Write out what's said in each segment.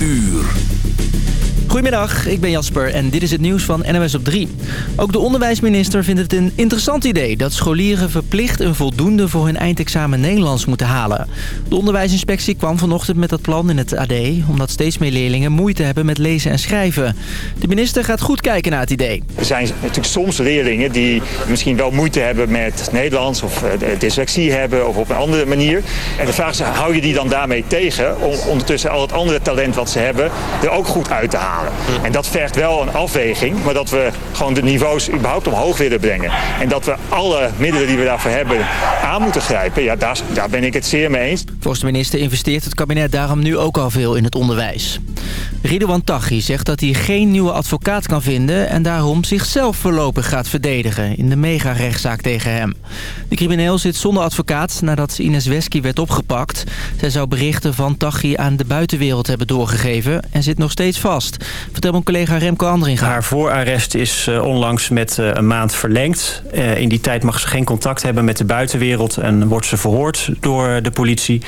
uur. Goedemiddag, ik ben Jasper en dit is het nieuws van NMS op 3. Ook de onderwijsminister vindt het een interessant idee... dat scholieren verplicht een voldoende voor hun eindexamen Nederlands moeten halen. De onderwijsinspectie kwam vanochtend met dat plan in het AD... omdat steeds meer leerlingen moeite hebben met lezen en schrijven. De minister gaat goed kijken naar het idee. Er zijn natuurlijk soms leerlingen die misschien wel moeite hebben met Nederlands... of eh, dyslexie hebben of op een andere manier. En de vraag is, hou je die dan daarmee tegen... om ondertussen al het andere talent wat ze hebben er ook goed uit te halen? En dat vergt wel een afweging, maar dat we gewoon de niveaus überhaupt omhoog willen brengen. En dat we alle middelen die we daarvoor hebben aan moeten grijpen, ja, daar, daar ben ik het zeer mee eens. Volgens de minister investeert het kabinet daarom nu ook al veel in het onderwijs. Ridouan Taghi zegt dat hij geen nieuwe advocaat kan vinden... en daarom zichzelf voorlopig gaat verdedigen in de mega-rechtszaak tegen hem. De crimineel zit zonder advocaat nadat Ines Wesky werd opgepakt. Zij zou berichten van Taghi aan de buitenwereld hebben doorgegeven... en zit nog steeds vast. Vertel mijn collega Remco Andringa. Haar voorarrest is uh, onlangs met uh, een maand verlengd. Uh, in die tijd mag ze geen contact hebben met de buitenwereld... en wordt ze verhoord door de politie.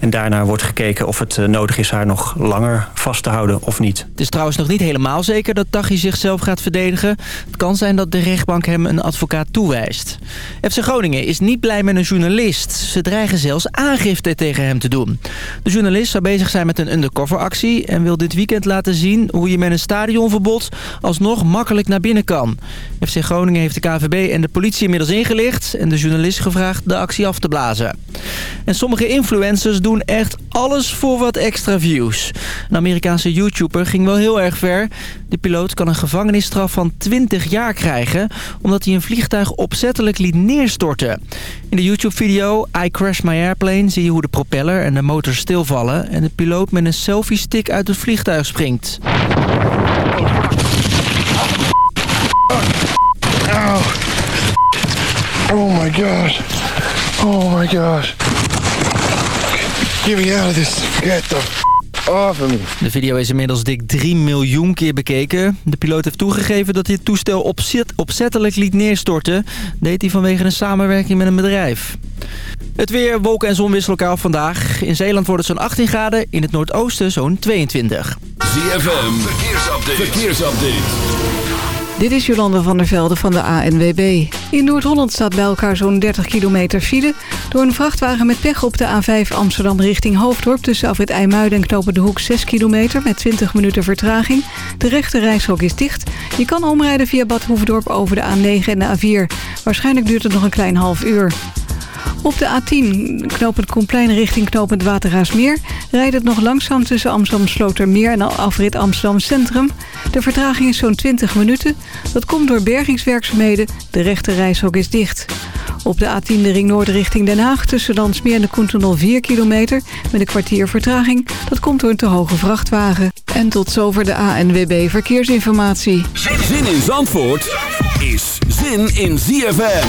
En daarna wordt gekeken of het nodig is haar nog langer vast te houden of niet. Het is trouwens nog niet helemaal zeker dat Taghi zichzelf gaat verdedigen. Het kan zijn dat de rechtbank hem een advocaat toewijst. FC Groningen is niet blij met een journalist. Ze dreigen zelfs aangifte tegen hem te doen. De journalist zou bezig zijn met een undercoveractie... en wil dit weekend laten zien hoe je met een stadionverbod alsnog makkelijk naar binnen kan. FC Groningen heeft de KVB en de politie inmiddels ingelicht... en de journalist gevraagd de actie af te blazen. En sommige influencers doen echt alles voor wat extra views. Een Amerikaanse YouTuber ging wel heel erg ver. De piloot kan een gevangenisstraf van 20 jaar krijgen... omdat hij een vliegtuig opzettelijk liet neerstorten. In de YouTube-video I Crash My Airplane zie je hoe de propeller en de motor stilvallen... en de piloot met een selfie-stick uit het vliegtuig springt. Oh my god. Oh my god. Get me out of this. Get the. De video is inmiddels dik 3 miljoen keer bekeken. De piloot heeft toegegeven dat hij het toestel opzet, opzettelijk liet neerstorten. Deed hij vanwege een samenwerking met een bedrijf. Het weer, wolken en zon wisselen elkaar vandaag. In Zeeland wordt het zo'n 18 graden, in het noordoosten zo'n 22. ZFM, verkeersupdate. verkeersupdate. Dit is Jolande van der Velde van de ANWB. In Noord-Holland staat bij elkaar zo'n 30 kilometer file. Door een vrachtwagen met pech op de A5 Amsterdam richting Hoofddorp... tussen Afrit IJmuiden en Knopen de Hoek 6 kilometer met 20 minuten vertraging. De rechte reishok is dicht. Je kan omrijden via Bad Hoefdorp over de A9 en de A4. Waarschijnlijk duurt het nog een klein half uur. Op de A10, knopend Koenplein richting knopend Waterhaasmeer... rijdt het nog langzaam tussen Amsterdam-Slotermeer en afrit Amsterdam Centrum. De vertraging is zo'n 20 minuten. Dat komt door bergingswerkzaamheden. De rechte reishok is dicht. Op de A10 de ring noord richting Den Haag... tussen Landsmeer en de Koentunnel 4 kilometer... met een kwartier vertraging. Dat komt door een te hoge vrachtwagen. En tot zover de ANWB Verkeersinformatie. Zin in Zandvoort is zin in ZFM.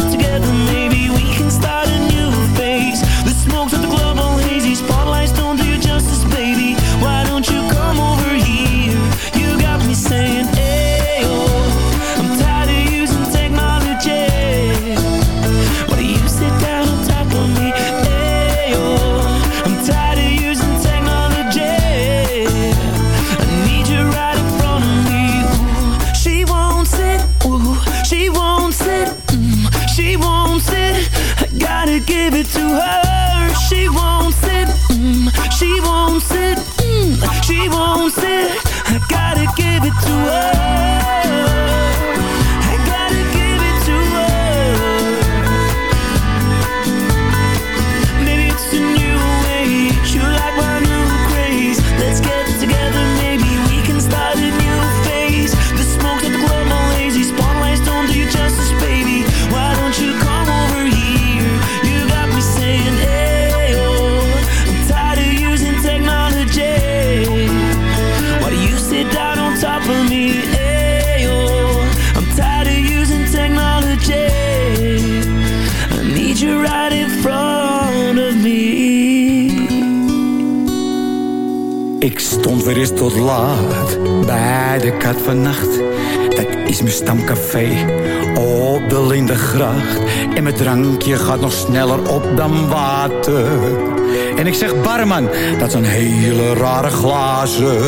glazen.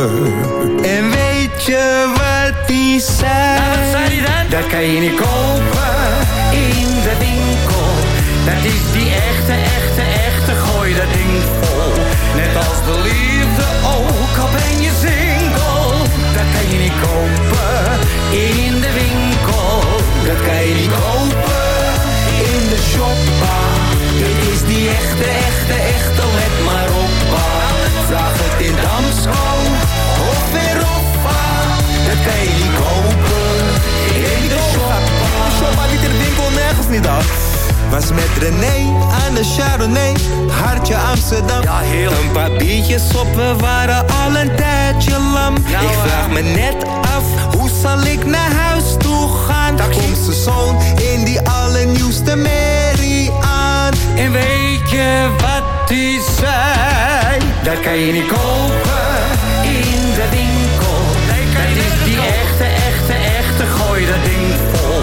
En weet je wat die zijn? Nou, wat zei kan je niet kopen in de winkel. Dat is die echte, echte, echte gooi dat ding vol. Net als de liefde Dat kan je niet kopen in de winkel. Dat is die echte, echte, echte gooi dat ding vol.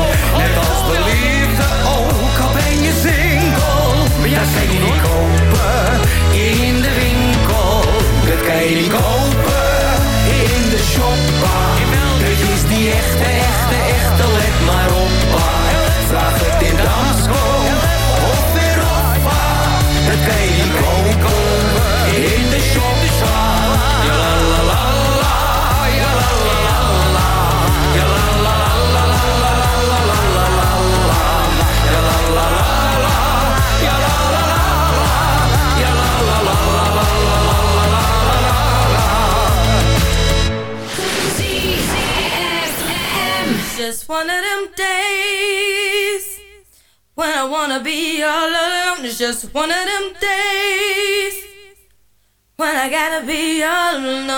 Ja, dat kan niet kopen in de winkel. Dat kan je niet kopen.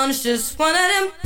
It's just one of them.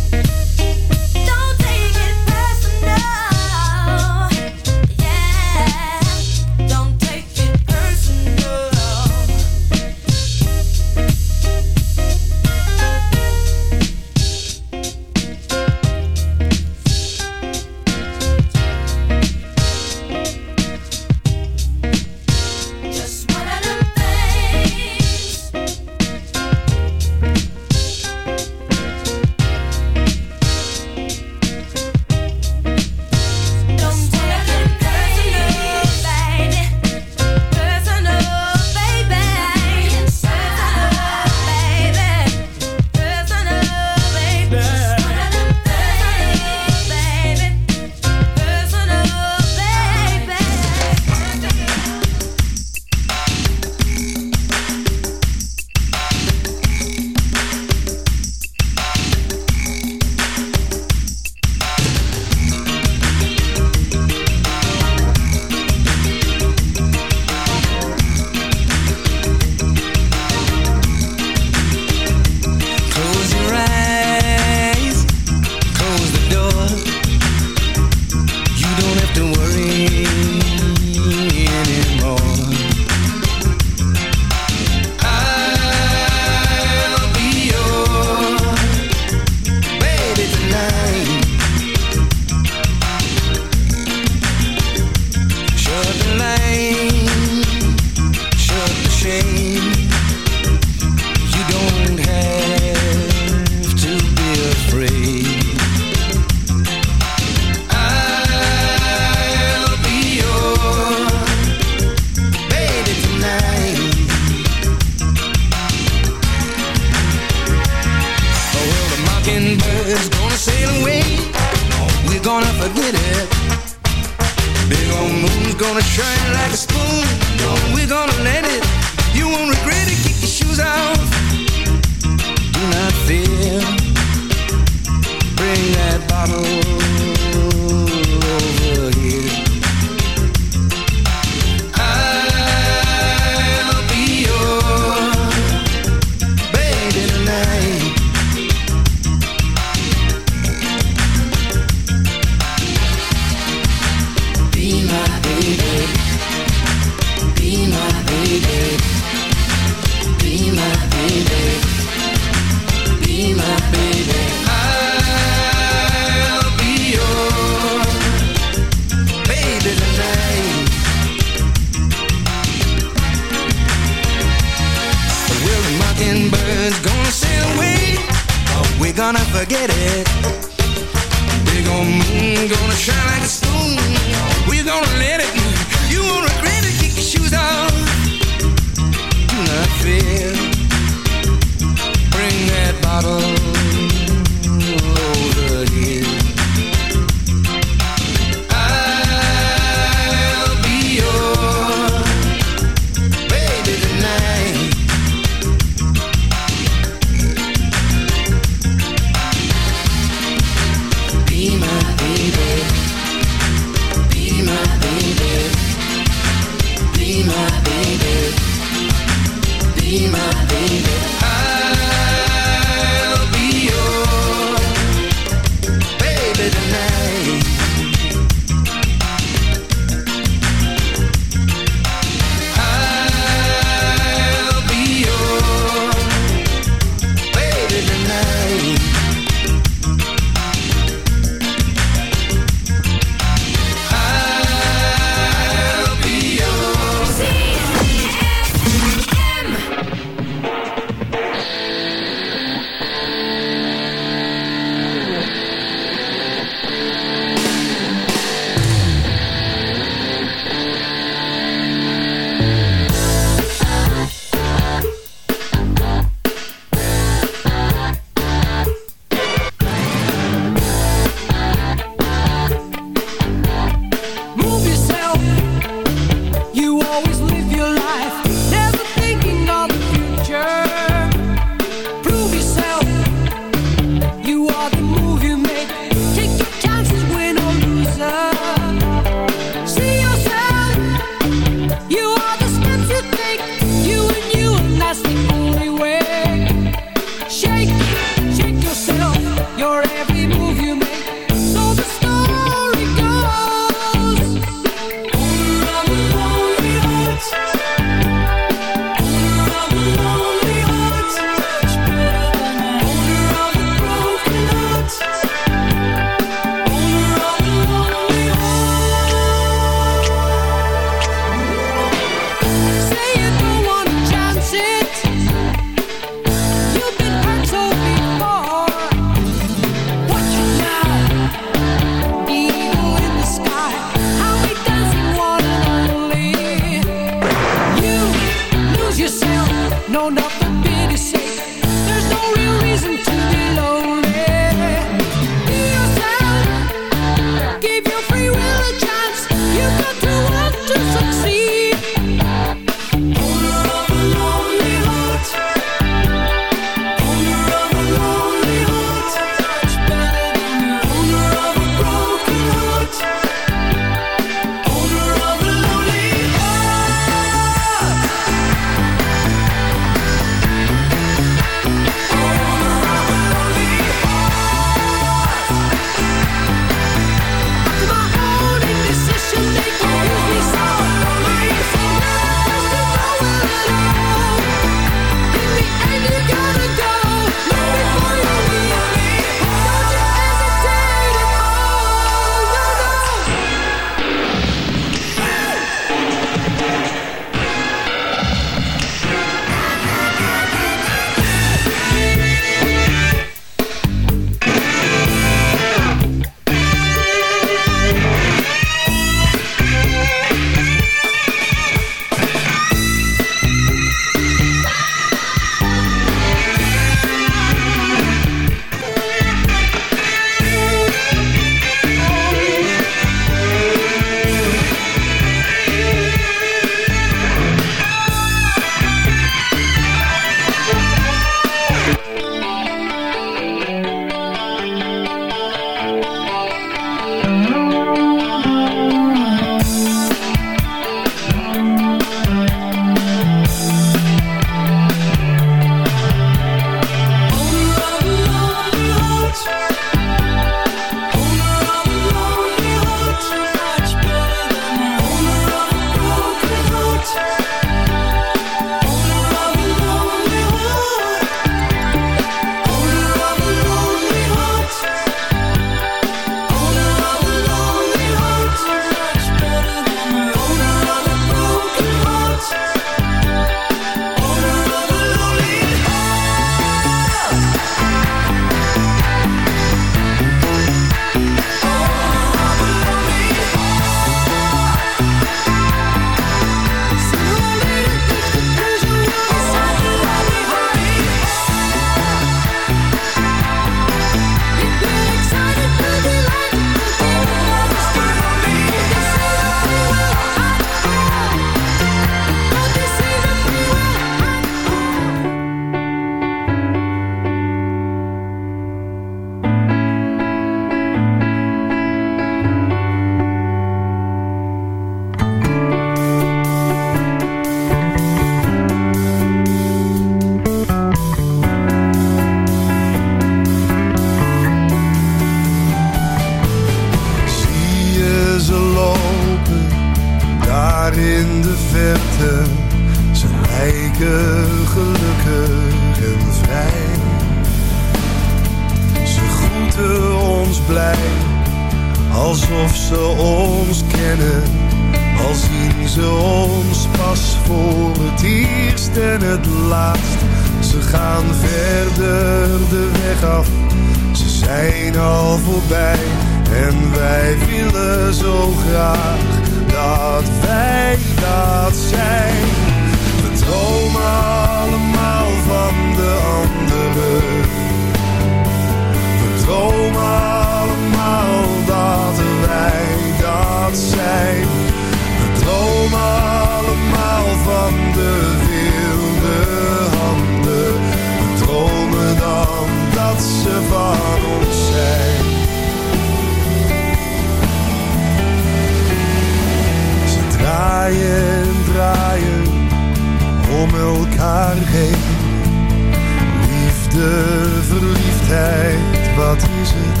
Liefde, verliefdheid, wat is het?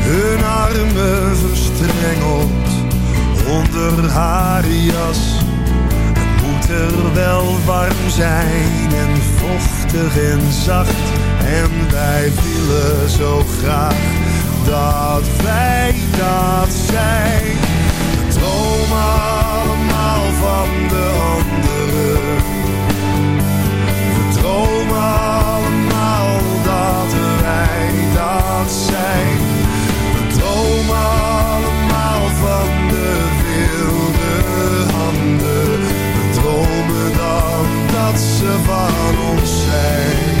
Hun armen verstrengeld onder haar jas. Het moet er wel warm zijn en vochtig en zacht. En wij willen zo graag dat wij dat zijn. Dromen allemaal van de anderen. We dromen allemaal van de wilde handen. We dromen dan dat ze van ons zijn.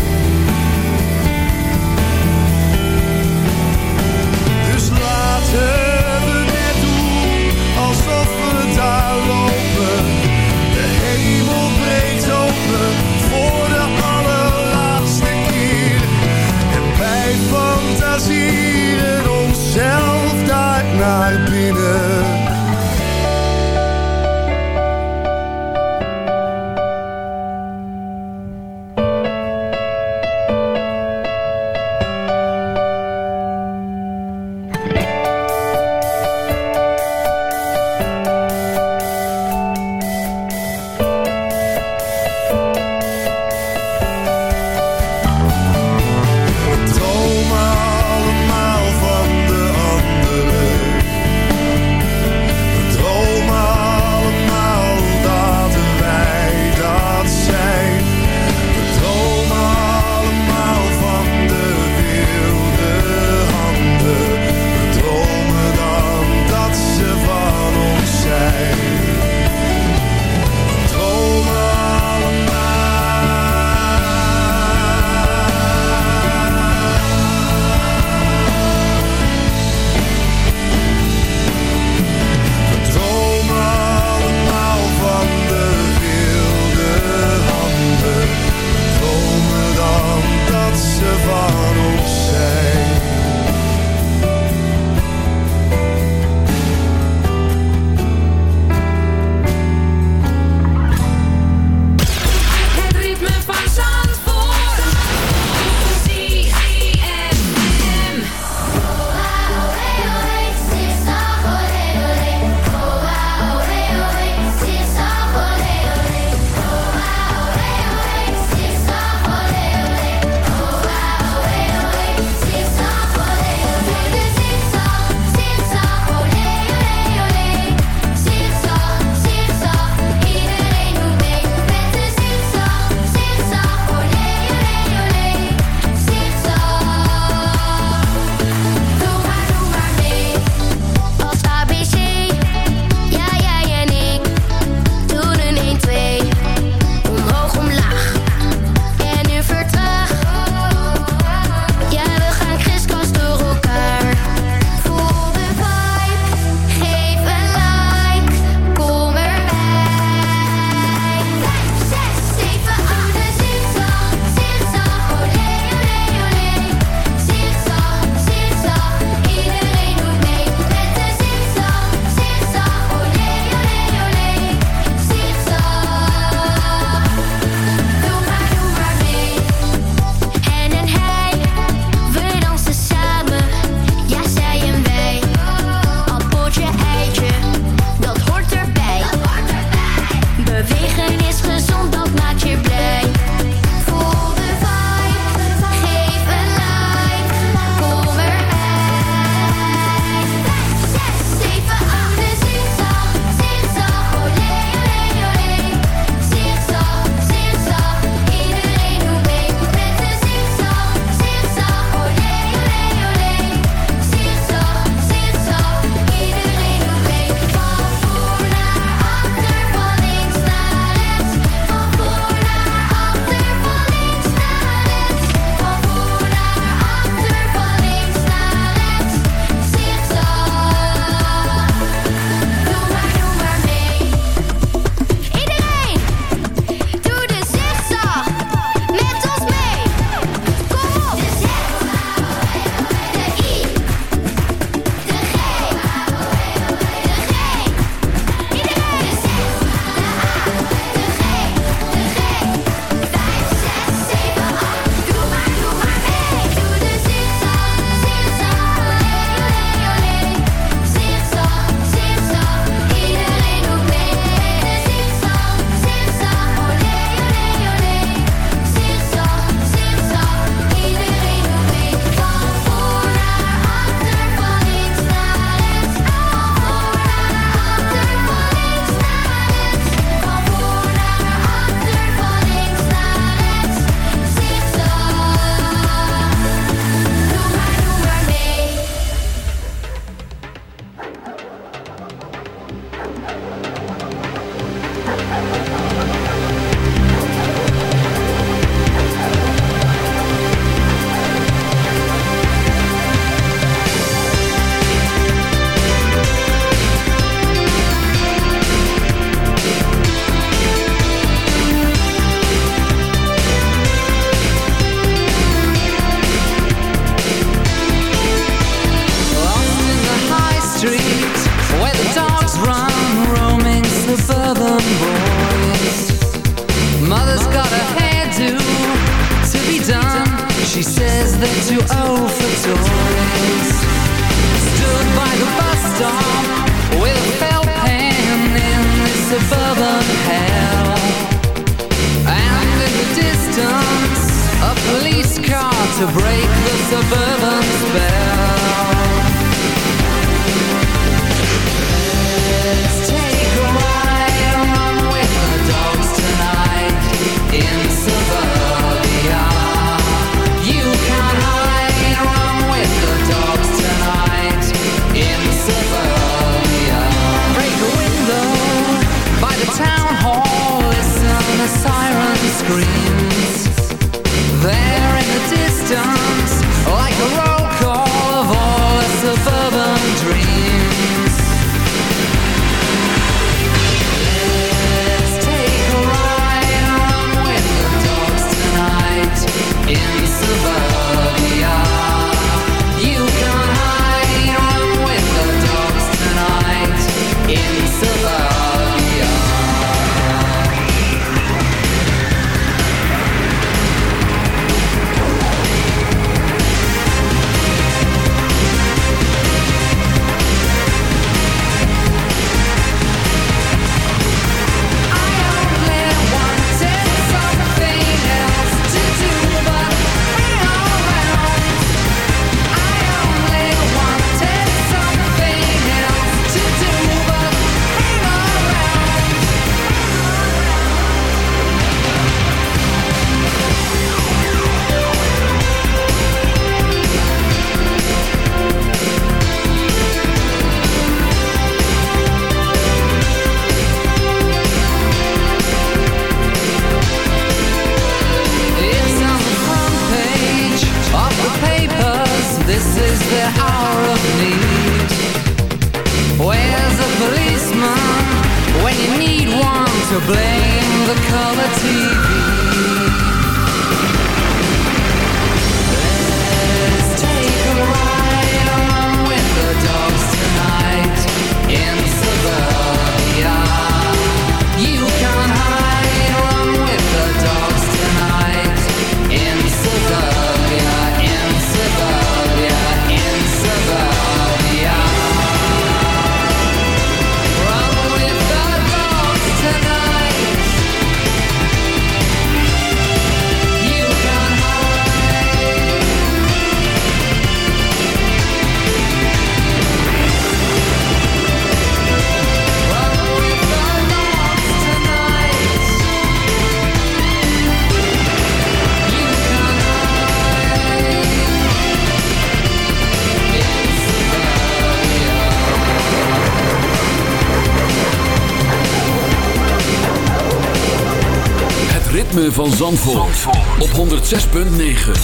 Van Zandvoort, op 106.9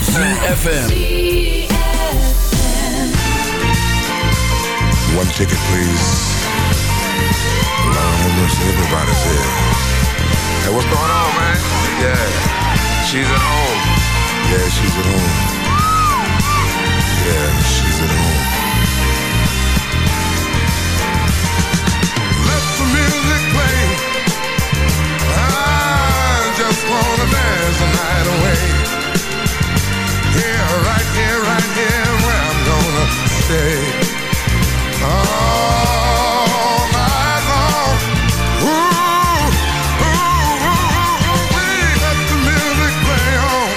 ZFM. One ticket, please. Lord have mercy, everybody's here. Hey, what's going on, man? Yeah, she's at home. Yeah, she's at home. Yeah, she's at home. Just wanna dance the night away. Here, right here, right here, where I'm gonna stay. All night long. Ooh, ooh, ooh, ooh, wee. Let the music play on.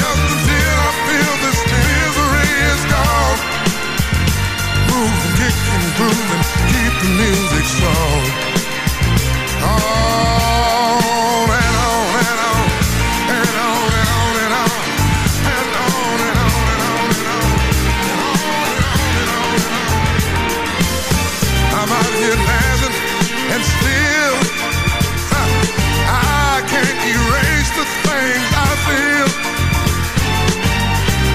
Just until I feel this misery is gone. Moving, kicking, grooving, keep the music strong.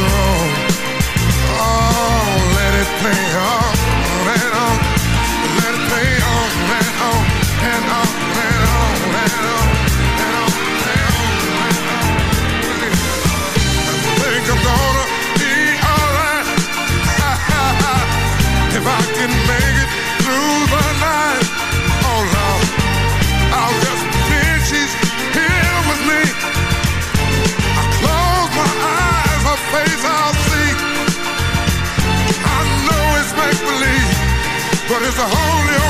control. is a holy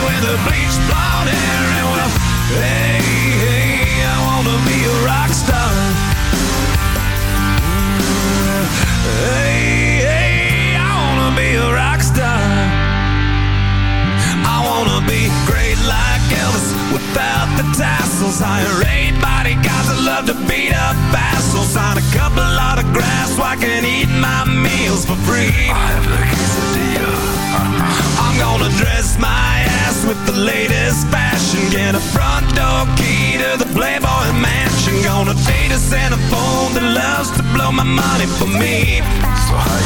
with the bleached blonde hair And well, hey, hey, I wanna be a rock star. Hey, hey, I wanna be a rock star. I wanna be great like Elvis without the tassels. Hire eight bodyguards that love to beat up assholes. Sign a couple autographs so I can eat my meals for free. I have the quesadilla I'm gonna dress my ass with the latest fashion. Get a front door key to the Playboy mansion. Gonna date a Santa phone that loves to blow my money for me. So how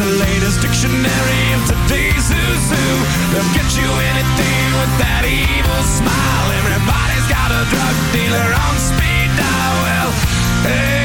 the latest dictionary of today's who's who. They'll get you anything with that evil smile. Everybody's got a drug dealer on speed dial. Well, hey.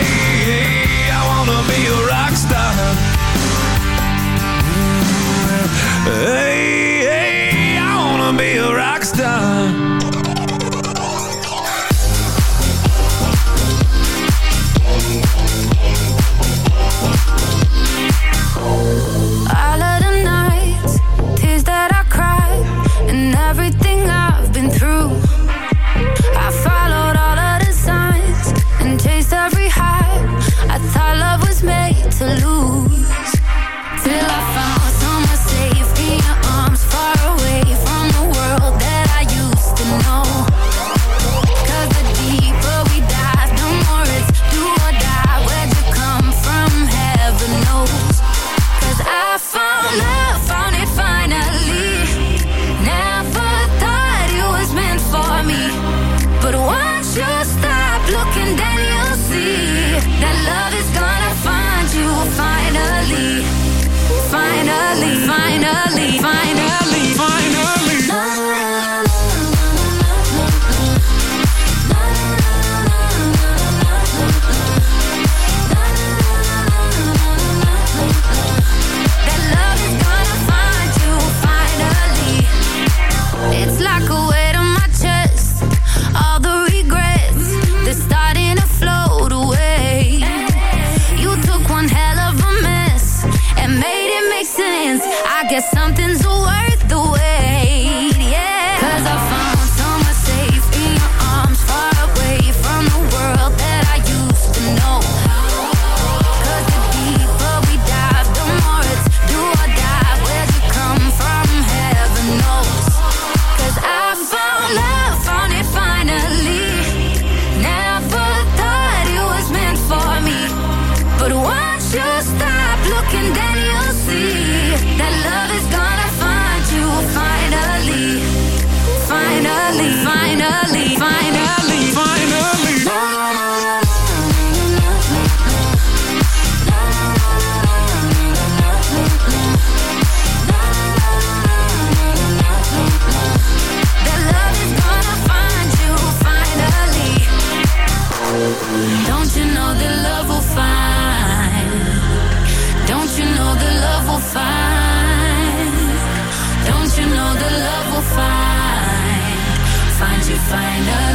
find us.